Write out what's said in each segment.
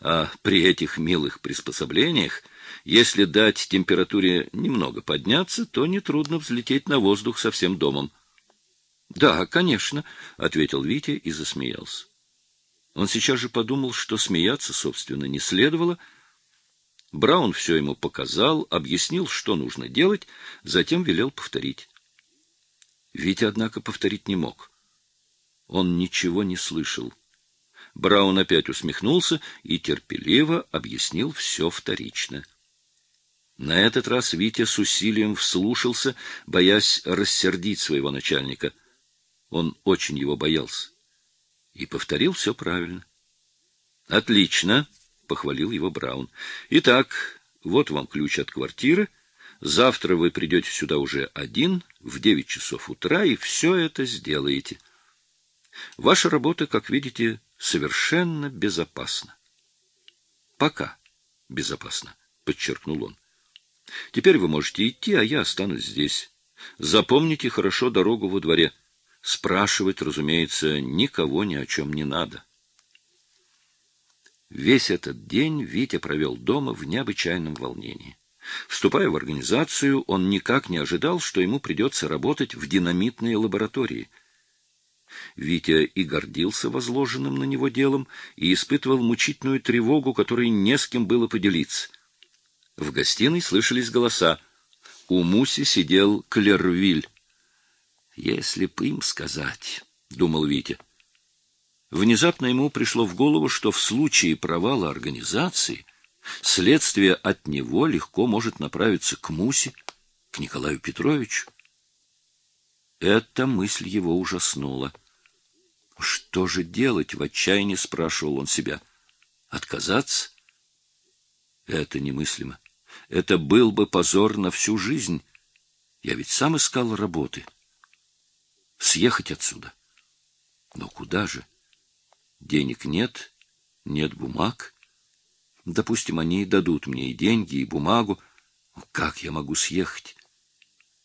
А при этих милых приспособлениях, если дать температуре немного подняться, то нетрудно взлететь на воздух со всем домом. — Да, конечно, — ответил Витя и засмеялся. Он сейчас же подумал, что смеяться, собственно, не следовало. Браун все ему показал, объяснил, что нужно делать, затем велел повторить. Витя, однако, повторить не мог. Он ничего не слышал. Браун опять усмехнулся и терпеливо объяснил все вторично. На этот раз Витя с усилием вслушался, боясь рассердить своего начальника. Он очень его боялся. И повторил все правильно. «Отлично!» — похвалил его Браун. «Итак, вот вам ключ от квартиры. Завтра вы придете сюда уже один, в девять часов утра, и все это сделаете. Ваша работа, как видите, совершенно безопасна. Пока безопасно, подчеркнул он. Теперь вы можете идти, а я останусь здесь. Запомните хорошо дорогу во дворе. Спрашивать, разумеется, никого ни о чем не надо. Весь этот день Витя провел дома в необычайном волнении. Вступая в организацию, он никак не ожидал, что ему придется работать в динамитной лаборатории. Витя и гордился возложенным на него делом, и испытывал мучительную тревогу, которой не с кем было поделиться. В гостиной слышались голоса. У Муси сидел Клервиль. «Если б им сказать», — думал Витя. Внезапно ему пришло в голову, что в случае провала организации Следствие от него легко может направиться к Мусе, к Николаю Петровичу. Эта мысль его ужаснула. Что же делать, в отчаянии спрашивал он себя. Отказаться? Это немыслимо. Это был бы позор на всю жизнь. Я ведь сам искал работы. Съехать отсюда. Но куда же? Денег нет, нет бумаг. Допустим, они дадут мне и деньги, и бумагу. Как я могу съехать?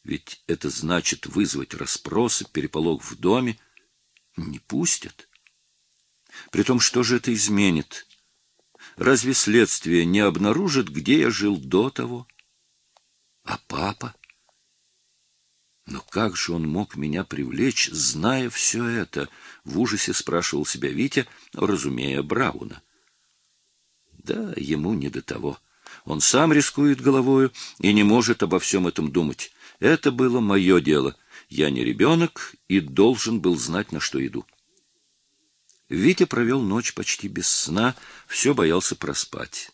Ведь это значит вызвать расспросы, переполох в доме. Не пустят. Притом, что же это изменит? Разве следствие не обнаружит, где я жил до того? А папа? Но как же он мог меня привлечь, зная все это? В ужасе спрашивал себя Витя, разумея Брауна. Да, ему не до того. Он сам рискует головою и не может обо всем этом думать. Это было мое дело. Я не ребенок и должен был знать, на что иду. Витя провел ночь почти без сна, все боялся проспать.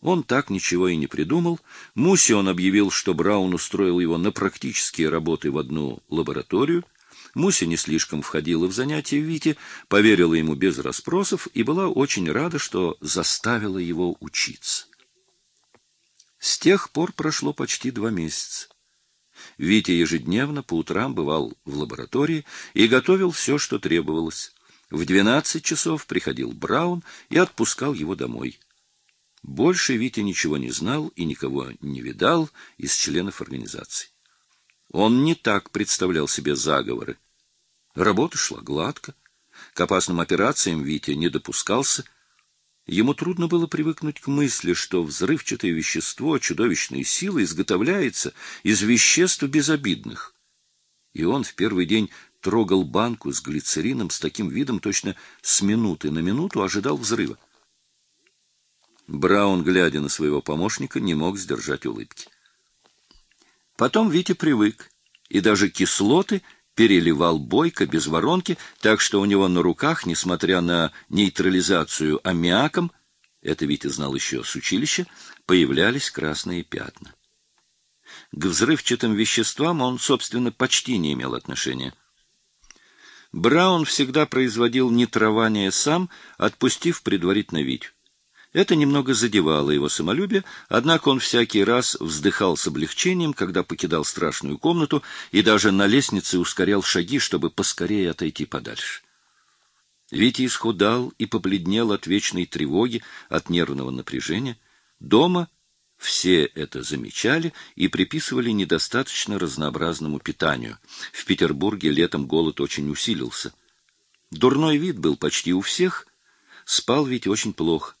Он так ничего и не придумал. Мусе он объявил, что Браун устроил его на практические работы в одну лабораторию — Муся не слишком входила в занятия Вити, поверила ему без расспросов и была очень рада, что заставила его учиться. С тех пор прошло почти два месяца. Витя ежедневно по утрам бывал в лаборатории и готовил все, что требовалось. В двенадцать часов приходил Браун и отпускал его домой. Больше Витя ничего не знал и никого не видал из членов организации. Он не так представлял себе заговоры. Работа шла гладко. К опасным операциям Витя не допускался. Ему трудно было привыкнуть к мысли, что взрывчатое вещество чудовищной силы изготовляется из веществ безобидных. И он в первый день трогал банку с глицерином с таким видом, точно с минуты на минуту ожидал взрыва. Браун, глядя на своего помощника, не мог сдержать улыбки. Потом Витя привык, и даже кислоты — переливал бойко, без воронки, так что у него на руках, несмотря на нейтрализацию аммиаком, это Витя знал еще с училища, появлялись красные пятна. К взрывчатым веществам он, собственно, почти не имел отношения. Браун всегда производил нитрование сам, отпустив предварительно Витю. Это немного задевало его самолюбие, однако он всякий раз вздыхал с облегчением, когда покидал страшную комнату, и даже на лестнице ускорял шаги, чтобы поскорее отойти подальше. Витя исхудал и побледнел от вечной тревоги, от нервного напряжения. Дома все это замечали и приписывали недостаточно разнообразному питанию. В Петербурге летом голод очень усилился. Дурной вид был почти у всех, спал ведь очень плохо.